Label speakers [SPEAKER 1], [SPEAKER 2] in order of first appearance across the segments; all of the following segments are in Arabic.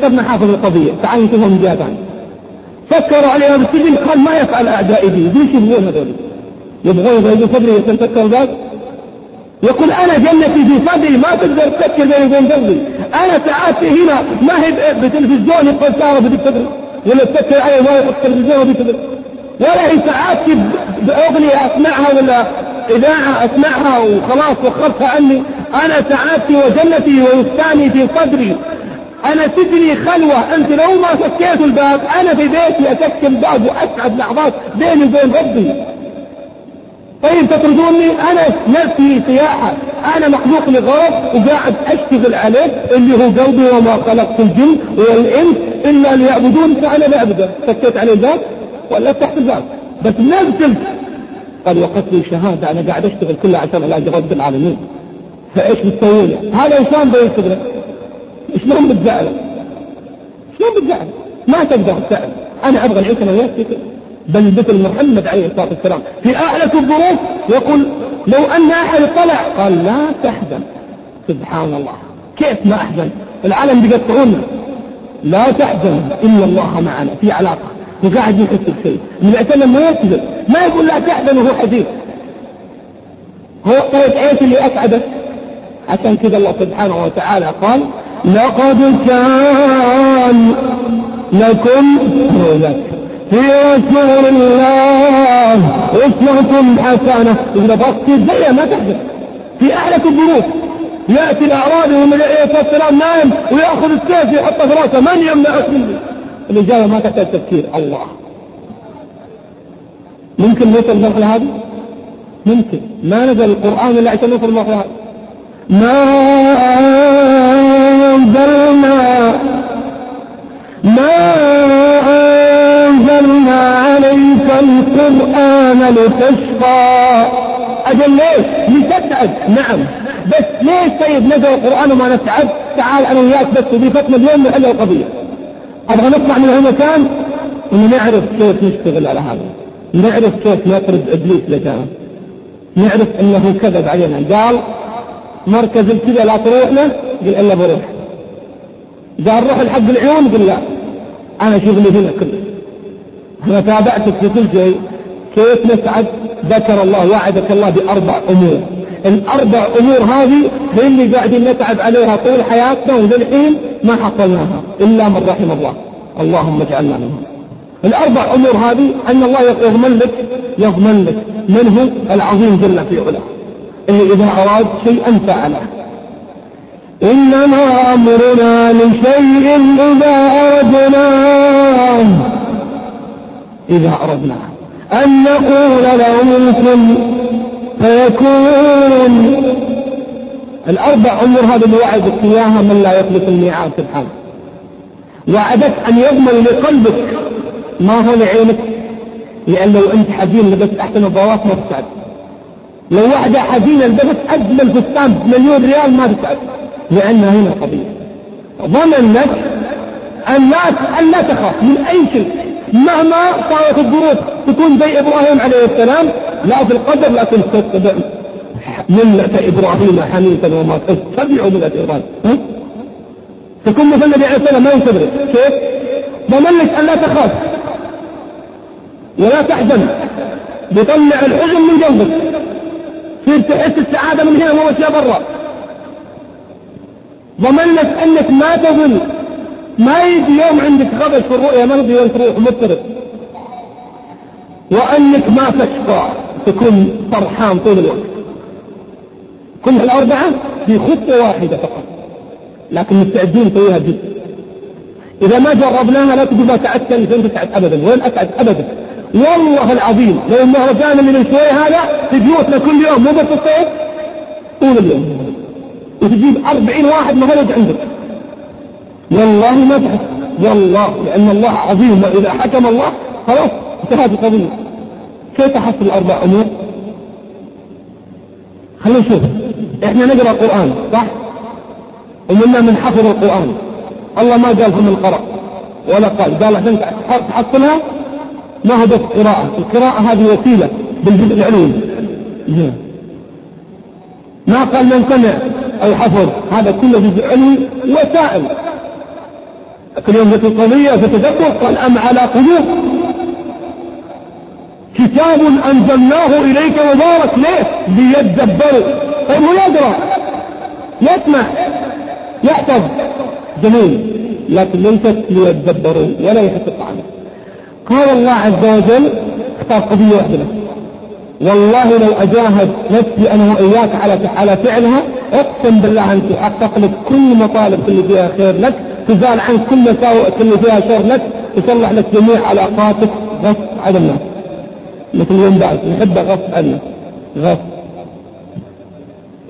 [SPEAKER 1] فكرنا حافظ القضية تعال نشوفها من جهة ثانية. فكروا عليها بالسجن قال ما يفعل أعدائي بي ليش يبغون هذول؟ يبغون يضربوا صدري يتفكر الباب يقول أنا جنتي في صدري ما تقدر تفكر بيني وبين قلبي. أنا ساعاتي هنا ما هي بتلفزيون يبقى سارة بدك تدري ولا تفكر علي ما يبقى تلفزيون بدك تدري ولا هي ساعاتي بأغنية أسمعها ولا إذاعة أسمعها وخلاص وخرتها عني. أنا سعادتي وجنتي ويفتاني في صدري. أنا سجني خلوة. أنت لو ما سكيت الباب أنا في بيتي أسكت الباب وأسعد لحظات بيني وبين ربي. طيب تطردوني أنا نفسي سياحة. أنا مخلوق لغرض وقاعد أشتغل عليه اللي هو قلبي وما خلقت الجن والإنس إلا ليعبدون فأنا بعبده سكيت عليه الباب ولا تحت الباب. بس نزلت قال وقت لي شهادة. أنا قاعد أشتغل كلها عشان علاج رب العالمين. فإيش بتسوي؟ هذا إنسان بيشتغل. شلون بتزعله؟ شلون بتزعله؟ ما تقدر تسأل أنا أبغى نعيش أنا وياك بل مثل محمد عليه الصلاة والسلام في أعلى الظروف يقول لو أن أحد طلع قال لا تحزن. سبحان الله. كيف ما أحزن؟ العالم بيقطعونا. لا تحزن إن الله معنا. في علاقة. وقاعد يحس بشيء. النبي صلى ما يكذب ما يقول لا تحزن وهو حزين. هو طيب إيش اللي أسعدك. عشان كذا الله سبحانه وتعالى قال لقد كان لكم في رسول الله أسوة حسنة. إذا بصت زي ما تحدث. في أعلى الظروف يأتي الأعرابي عليه الصلاة والسلام نايم ويأخذ السيف يحطه في رأسه. من يمنعك مني الإجابة ما تحتاج تفكير. الله. ممكن نوصل المرحلة هذه؟ ممكن. ما نزل القرآن إلا عشان نوصل المرحلة هذه. ما أنزلنا ما أنزلنا عليك القرآن لتشقى. أجل ليش؟ لتسعد. نعم. بس ليش طيب نزل القرآن وما نسعد؟ تعال أنا وياك بس فترة اليوم نحل القضية. أبغى نطلع من هالمكان ونعرف كيف نشتغل على هذا. نعرف كيف نطرد إبليس لجانا نعرف أنه كذب علينا. قال مركز الكذا لا تروح له؟ قل إلا بروح. قال روح الحق العيون قل لا. أنا شغلي هنا كله أنا تابعتك في كل شيء. كيف نسعد ذكر الله وعدك الله بأربع أمور. الأربع أمور هذه هي اللي قاعدين نتعب عليها طول حياتنا وللحين ما حصلناها إلا من رحم الله. اللهم اجعلنا منهم. الأربع أمور هذه أن الله يضمن لك يضمن لك. من هو؟ العظيم جل في علاه. إيه إذا أراد شيئا فعله. إنما أمرنا لشيء إذا أردناه. إذا أردناه أن نقول له كن فيكون الأربع أمور هذه اللي وعدك إياها من لا يخلف الميعاد سبحانه وعدك أن يضمن لقلبك ما هو لعينك لأن لو أنت حزين لبست أحسن الضوات ما تسعد لو واحدة حزينة لبست أجمل فستان بمليون ريال ما تسعد لأن هنا قضية. ضمن لك أن لا أن لا تخاف من أي شيء. مهما صارت الظروف تكون زي إبراهيم عليه السلام لا في القدر لكن تتبع ملة إبراهيم حنيفا وما تتبعوا ملة إبراهيم تكون مثل النبي عليه السلام ما ينتظر كيف؟ ضمن لك أن لا تخاف. ولا تحزن. بيطلع الحزن من قلبك تصير تحس السعادة من هنا مو برا. ضمن لك أنك ما تظن ما يجي يوم عندك غبش في الرؤيا مرضي وانت تروح مضطرب وأنك ما تشقى تكون فرحان طول الوقت. كل الأربعة في خطة واحدة فقط لكن مستعدين نسويها جد. إذا ما جربناها لا تقول ما سعدت أنت تسعد أبدا. وين أسعد أبدا؟ والله العظيم لو المهرجان اللي من شوي هذا في بيوتنا كل يوم مو بس الصيف طول اليوم. وتجيب أربعين واحد مهرج عندك. والله ما تحس والله لأن الله عظيم. وإذا حكم الله خلاص انتهت القضية. كيف تحصل الأربع أمور؟ خلينا نشوف. إحنا نقرأ القرآن صح؟ ومنا من حفظ القرآن. الله ما قال من قرأ ولا قال. قال عشان تحصلها ما هو قراءة. القراءة هذه وسيلة بالجزء العلوي ما قال من سمع. حفظ هذا كله جزء علمي وسائل. لكن يوم في القضية في التدبر قال أم على قلوب كتاب أنزلناه إليك مبارك ليه؟ ليتدبروا طيب هو يقرأ يسمع. يحفظ. جميل. لكن ليست ليتدبروا ولا يحقق عنه. قال الله عز وجل اختار قضية واحدة والله لو أجاهد نفسي أنا وإياك على على فعلها أقسم بالله أن تحقق لك كل مطالب اللي فيها خير لك تزال عنك كل مساوئ اللي فيها شر لك تصلح لك جميع علاقاتك غصب على الناس مثل اليوم بعد نحب غصب عنا غصب.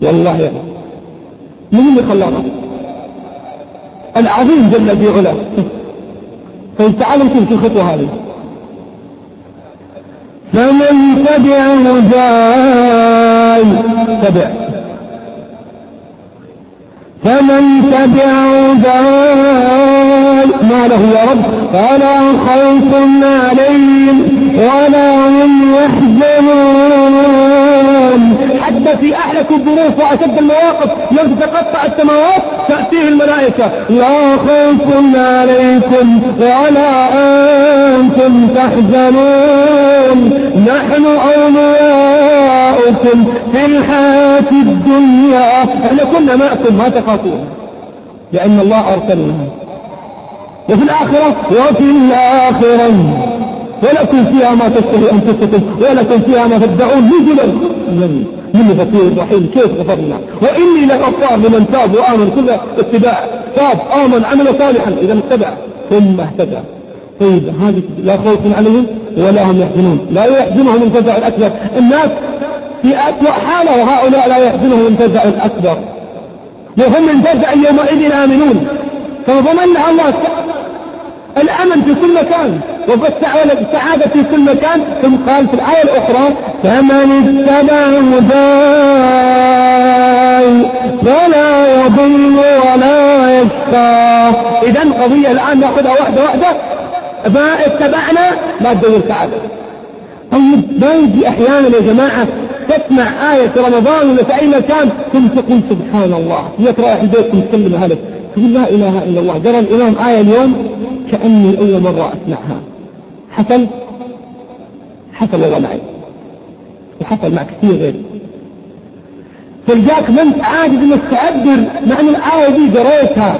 [SPEAKER 1] والله يا من اللي خلانا؟ العظيم جل في علاه. طيب تعالوا نشوف الخطوة هذه. فمن تبع هداي تبع. فمن تبع هداي ما له يا رب فلا خوف عليهم ولا هم يحزنون. حتى في أحلك الظروف وأشد المواقف يوم تتقطع السماوات تأتيه الملائكة لا خوف عليكم ولا أنتم تحزنون. نحن أولياؤكم في الحياة الدنيا. إحنا كنا معكم ما تخافون. لأن الله أرسلنا وفي الآخرة وفي الآخرة. ولكم فيها ما تشتهي أنفسكم ولكم فيها ما تدعون. نزلا من غفور رحيم كيف غفرنا؟ وإني لغفار لمن تاب وآمن كل اتباع. تاب آمن عمل صالحا إذا اتبع. ثم اهتدى. طيب هذه لا خوف عليهم ولا هم يحزنون. لا يحزنهم الفزع الأكبر. الناس في أسوأ حالة وهؤلاء لا يحزنهم الفزع الأكبر. وهم من فزع يومئذ آمنون. فضمن الله الأمن في كل مكان والسعادة في كل مكان ثم قال في الآية الأخرى فمن اتبع هداي فلا يضل ولا يشقى. إذا قضية الآن نأخذها واحدة واحدة. ما اتبعنا ما تدور سعادة طيب ما يجي أحيانا يا جماعة تسمع آية في رمضان ولا في أي مكان ثم تقول سبحان الله هي رايح البيت تكلم هذا. تقول لا إله إلا الله. جرى الإمام آية اليوم كأني أول مرة أسمعها. حصل؟ حصل والله معي وحصل مع كثير غيري. تلقاك ما انت عاجز انك تعبر مع إن الآية دي قريتها.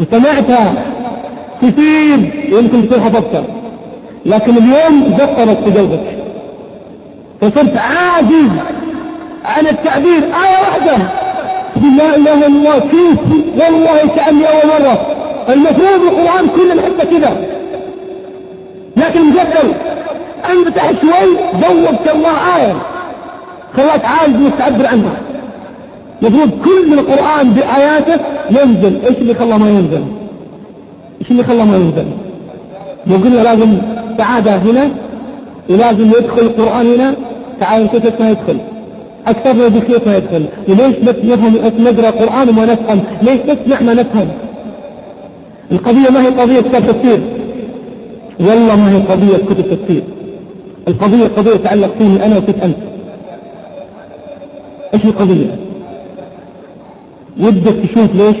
[SPEAKER 1] وسمعتها. كثير. يمكن تكون حفظتها. لكن اليوم ذكرت في قلبك. فصرت عاجز عن التعبير آية واحدة. لا إله إلا الله. كيف؟ والله كأني أول مرة. المفروض القرآن كله نحبه كذا. لكن مجدل انفتح شوي زودت الله آية. خلاك عايز إنك تعبر عنها. المفروض كل القرآن بآياته ينزل. إيش اللي خلاه ما ينزل؟ إيش اللي خلاه ما ينزل؟ مو قلنا لازم سعادة هنا ولازم يدخل القرآن هنا. تعال كيف ما يدخل. أكثر من ما يدخل. وليش بس نفهم نقرأ قرآن وما نفهم؟ ليش نسمع ما نفهم؟ القضية ما هي قضية كتاب تفسير والله ما هي قضية كتب تفسير القضية قضية تتعلق فيني أنا وفيك أنت. إيش القضية؟ ودك تشوف ليش؟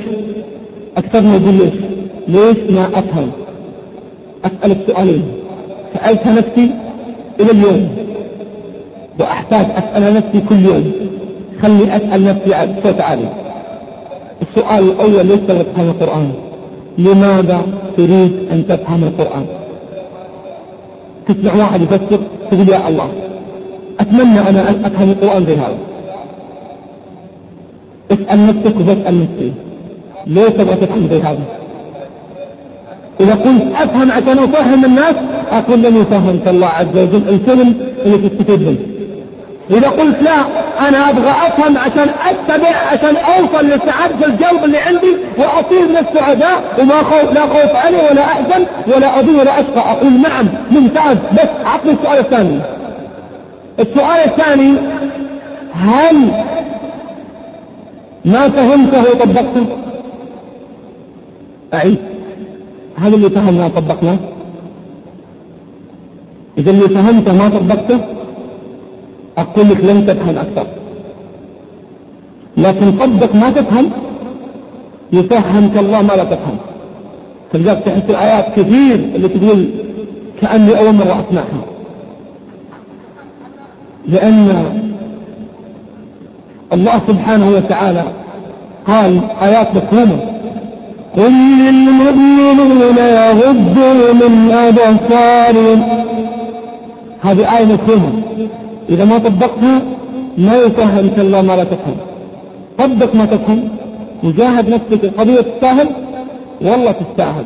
[SPEAKER 1] أكثر ما يقول ليش. ليش ما أفهم؟ أسألك سؤالين. سألتها نفسي إلى اليوم. وأحتاج أسألها نفسي كل يوم. خلي أسأل نفسي بصوت عالي السؤال الأول ليس تفهم القرآن. لماذا تريد أن تفهم القرآن؟ تسمع واحد يفسر تقول يا الله أتمنى أنا أن أفهم القرآن زي هذا. اسأل نفسك وبسأل نفسي ليه تبغى تفهم زي هذا؟ إذا قلت أفهم عشان أفهم الناس أقول لم يفهمك الله عز وجل الكلم اللي تستفيد منه. إذا قلت لا أنا أبغى أفهم عشان أتبع عشان أوصل لسعادة القلب اللي عندي وأصير من السعداء وما خوف لا خوف علي ولا أحزن ولا أضي ولا أشقى. أقول نعم ممتاز. بس أعطني السؤال الثاني. السؤال الثاني هل ما فهمته وطبقته؟ أعيد. هل اللي فهمنا طبقناه إذا اللي فهمته ما طبقته؟ أقول لك لن تفهم أكثر. لكن طبق ما تفهم يفهمك الله ما لا تفهم. تلقاك تحس الآيات كثير اللي تقول كأني أول مرة أسمعها. لأن الله سبحانه وتعالى قال آيات مفهومة. قل للمؤمنين يغضوا من أبصارهم. هذه آية مفهومة. إذا ما طبقتها ما يفهمك الله ما لا تفهم. طبق ما تفهم وجاهد نفسك قضية تستاهل؟ والله تستاهل.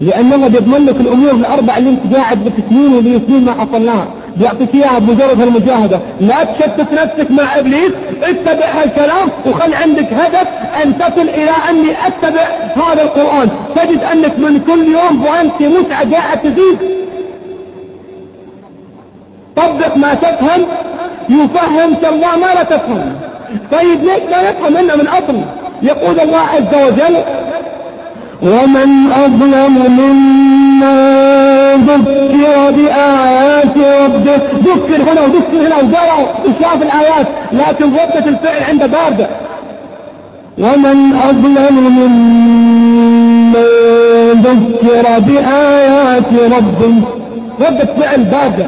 [SPEAKER 1] لأن الله بيضمن لك الأمور الأربع اللي أنت قاعد بتسنين وبيسنين ما حصلناها بيعطيك إياها بمجرد المجاهدة لا تشتت نفسك مع إبليس اتبع هالكلام وخلي عندك هدف أن تصل إلى أني أتبع هذا القرآن. تجد أنك من كل يوم وأنت متعة قاعد تزيد. طبق ما تفهم يفهمك الله ما لا تفهم. طيب ليش ما يفهم إلا من أصل؟ يقول الله عز وجل ومن أظلم ممن ذكر بآيات ربه ذكر هنا وذكر هنا وقرأ وشاف الآيات لكن ردة الفعل عنده باردة. ومن أظلم ممن ذكر بآيات ربه ردة فعل باردة.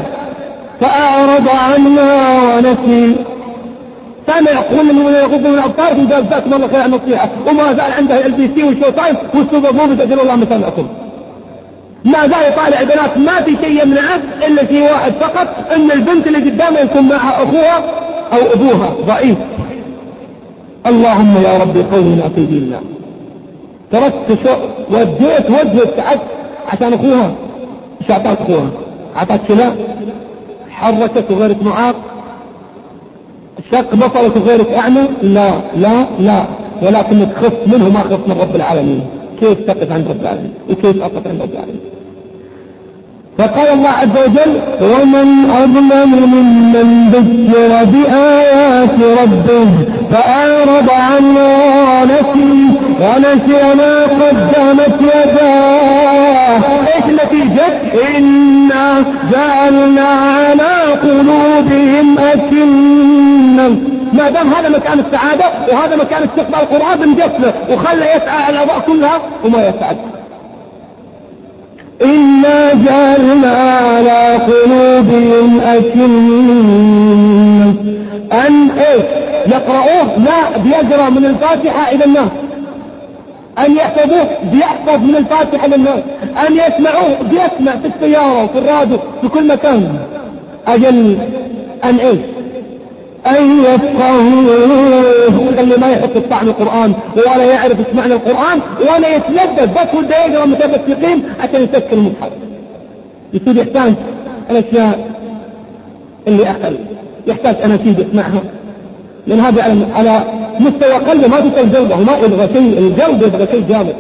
[SPEAKER 1] فأعرض عنها ونسي. كان يقول من يغض من الابصار في جزاكم الله خير النصيحه وما زال عنده LBC وال Showtime وال Super Movies أجل الله مثلكم ما زال يطالع البنات. ما في شيء يمنعه إلا شيء واحد فقط. إن البنت اللي قدامه يكون معها أخوها أو أبوها. ضعيف. اللهم يا ربي قومنا في ديننا. تركت شو وديت وجهك تعبت عشان أخوها. إيش أعطاك أخوها؟ أعطاك كلاب حركت وغيرك معاق؟ شق بصرك وغيرك أعمى؟ لا لا لا. ولكنك خف منه ما خف من رب العالمين. كيف تقف عند رب العالمين؟ وكيف أقف عند رب العالمين؟ فقال الله عز وجل ومن أظلم ممن ذكر بآيات ربه فأعرض عنه ونسي ونسي ما قدمت يداه. إيش النتيجة؟ إنا جعلنا على قلوبهم أكنا ما دام هذا مكان السعادة وهذا مكان استقبال القرآن بنجفله وخلى يسعى على الأضواء كلها وما يسعد. إنا جعلنا على قلوبهم أكنا أن إيش يقرؤوه؟ لا بيقرأ من الفاتحة إلى الناس أن يحفظوه بيحفظ من الفاتحة للناس أن يسمعوه بيسمع في السيارة وفي الراديو في كل مكان. أجل أن إيش أن يفقهوه. اللي ما يحط طعم القرآن ولا يعرف إيش معنى القرآن ولا يتلذذ بس وده يقرأ مثبت يقين عشان يسكر المصحف يصير يحتاج الأشياء اللي أقل. يحتاج أناشيد يسمعها. لأن هذا على مستوى قلبه ما توصل جلده وما يبغى شيء الجلد يبغى شيء جامد.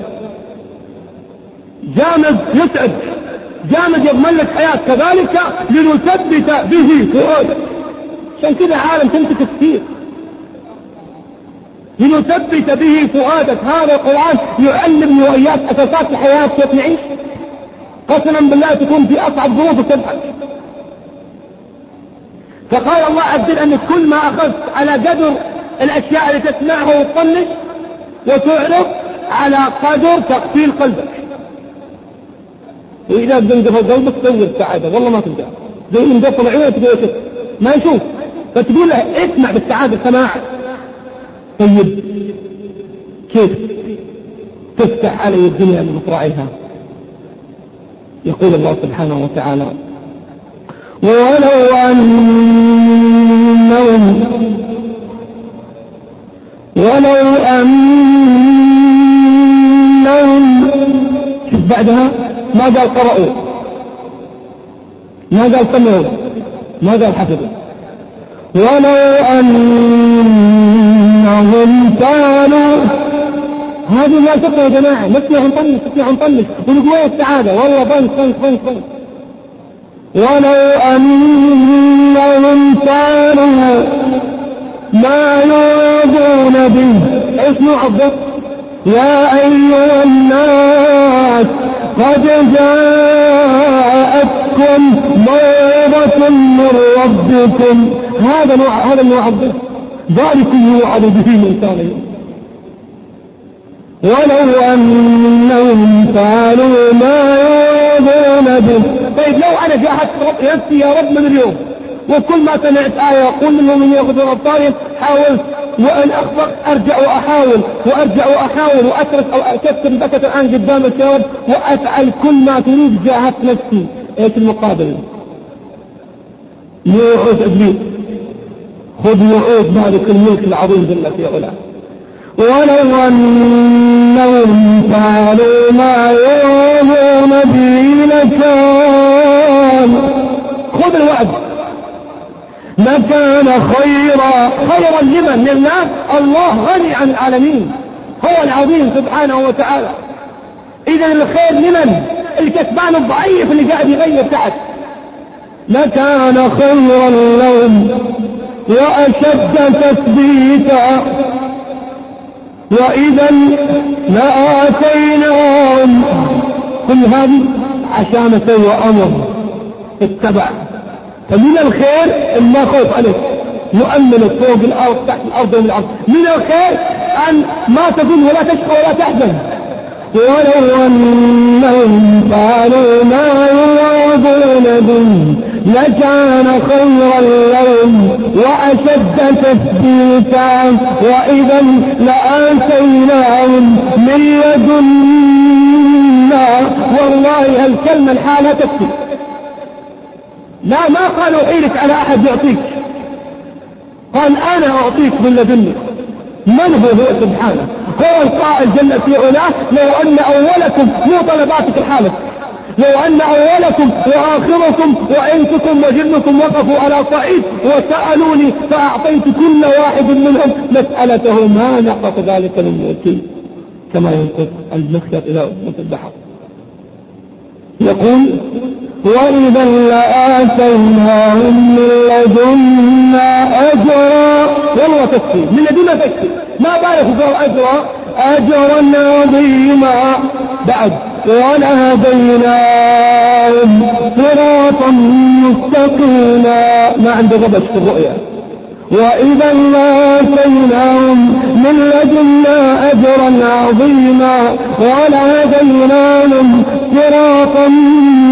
[SPEAKER 1] جامد يسعد جامد يضمن لك حياة كذلك لنثبت به فؤادك عشان كذا عالم تمسك كثير. لنثبت به فؤادك. هذا القرآن يعلمني وإياك أساسات الحياة كيف نعيش. قسما بالله تكون في أصعب ظروف تضحك فقال الله وجل أنك كل ما أخذت على قدر الأشياء اللي تسمعها وتطنش وتعرف على قدر تقتيل قلبك. وإذا بنقفل قلبك تدور السعادة والله ما تلقى زي من قفل عيونك تقول ما يشوف. فتقول له اسمع بالسعادة سماع طيب كيف تفتح علي الدنيا من مصراعيها؟ يقول الله سبحانه وتعالى ولو أنهم ولو أنهم بعدها ما قال قرأوا. ما قال سمعوا. ما قال حفظوا. ولو أنهم كانوا. هذه ما تقوى يا جماعة. نسمع نطنش نسمع نطنش ونقول السعادة. والله بنك بنك بنك بنك ولو أنهم كانوا ما يوعظون به. إيش نوع يا أيها الناس قد جاءتكم موعظة من ربكم. هذا نوع هذا النوع الضيف ذلكم يوعظ به من كان. ولو أنهم فعلوا ما يوعظون به. طيب لو أنا جاهدت نفسي يا رب من اليوم وكل ما سمعت آية أقول للمؤمنين يغضون أبصارهم حاولت وأن أخبط أرجع وأحاول وأرجع وأحاول وأترك أو أكثر بكة الآن قدام الشباب وأفعل كل ما تريد جاهدت نفسي إيش المقابل؟ موعود إبليس خذ موعود مالك الملك العظيم جل في علاه ولو أنهم فعلوا ما يوعظون به لكان خذ الوعد. ما كان خيرا. خيرا لمن؟ لله. الله غني عن العالمين. هو العظيم سبحانه وتعالى. اذا الخير لمن؟ الكسبان الضعيف اللي قاعد يغير تحت ما كان خيرا لهم. وأشد تثبيتا. واذا لاتيناهم كل هذه عشان وأمر؟ اتبع. فمن الخير ما خوف عليك. نؤمنك فوق الأرض تحت الأرض ومن الأرض. من الخير أن ما تقول ولا تشقى ولا تحزن. ولو أنهم فعلوا ما يوعظون به لكان خيرا لهم. وأشد تثبيتا وإذا لآتيناهم من لدنا. والله الكلمة الحالة تكفي. لا ما قال أحيلك على أحد يعطيك. قال أنا أعطيك من لدني. من هو هو سبحانه؟ هو القائل جل في علاه لو أن أولكم مو طلباتك الحالة. لو أن أولكم وآخركم وإنسكم وجنكم وقفوا على صعيد وسألوني فأعطيت كل واحد منهم مسألته ما نقص ذلك من كما ينقص المخيط إلى أمة البحر. يقول وإذا لآتيناهم من لدنا أجرا والله تكفي. من لدنا تكفي. ما بالك أجرا؟ أجرا عظيما بعد. ولهديناهم صراطا مستقيما. ما عنده غبش في الرؤيا. وإذا لآتيناهم من لدنا أجرا عظيما. ولهديناهم صراطا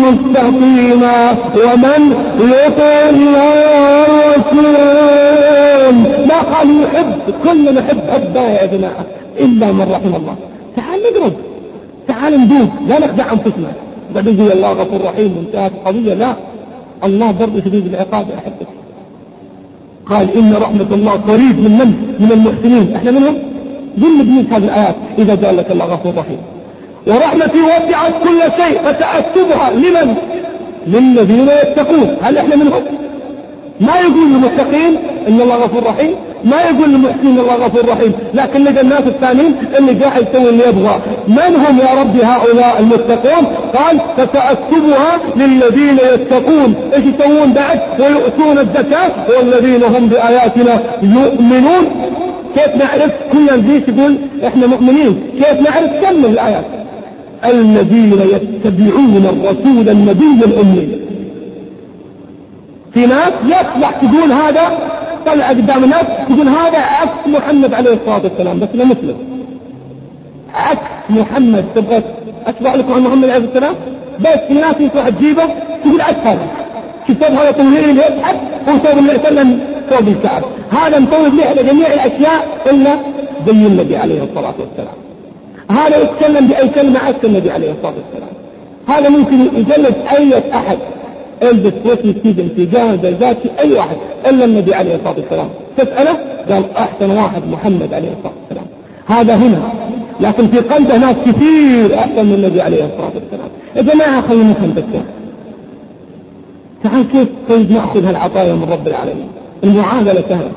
[SPEAKER 1] مستقيما. ومن يطع الله والرسول ما قال يحب. كل نحب حبه يا جماعة. إلا من رحم الله. تعال نقرب. تعال ندوب لا نخدع أنفسنا. بعدين يقول الله غفور رحيم وانتهت القضية. لا الله برضه شديد العقاب يا أحبتي. قال إن رحمة الله قريب من من؟ من المحسنين. إحنا منهم؟ ضمن بنيت هذه الآيات. إذا قال لك الله غفور رحيم. ورحمتي وسعت كل شيء فتأكتبها لمن؟ للذين يتقون. هل إحنا منهم؟ ما يقول للمتقين إن الله غفور رحيم؟ ما يقول للمحسنين الله غفور رحيم لكن لقى الناس الثانيين اللي قاعد يسوي اللي يبغى. من هم يا ربي هؤلاء المتقون؟ قال فسأكتبها للذين يتقون. إيش يسوون بعد؟ ويؤتون الزكاة والذين هم بآياتنا يؤمنون. كيف نعرف؟ كل الجيش يقول إحنا مؤمنين. كيف نعرف؟ كم الآيات؟ الذين يتبعون الرسول النبي الأمي. في ناس يصلح تقول هذا طلع قدام الناس تقول هذا عكس محمد عليه الصلاة والسلام بس لا مسلم. عكس محمد تبغى أتبع لكم عن محمد عليه السلام؟ بس في ناس يصلح تجيبه تقول عكس هذا. شوف هذا طويل يضحك هو صوب النبي صلى الله عليه وسلم الكعب هذا مطول له على جميع الأشياء إلا زي النبي عليه الصلاة والسلام. هذا يتكلم بأي كلمة عكس النبي عليه الصلاة والسلام. هذا ممكن يجلد أي أحد. البس وفي سيد في جاهز ذاتي أي واحد إلا النبي عليه الصلاة والسلام. تسأله قال أحسن واحد محمد عليه الصلاة والسلام. هذا هنا. لكن في قلبه ناس كثير أحسن من النبي عليه الصلاة والسلام. يا جماعة خلينا نفهم بس تعال كيف نأخذ هالعطايا من رب العالمين؟ المعاملة سهلة.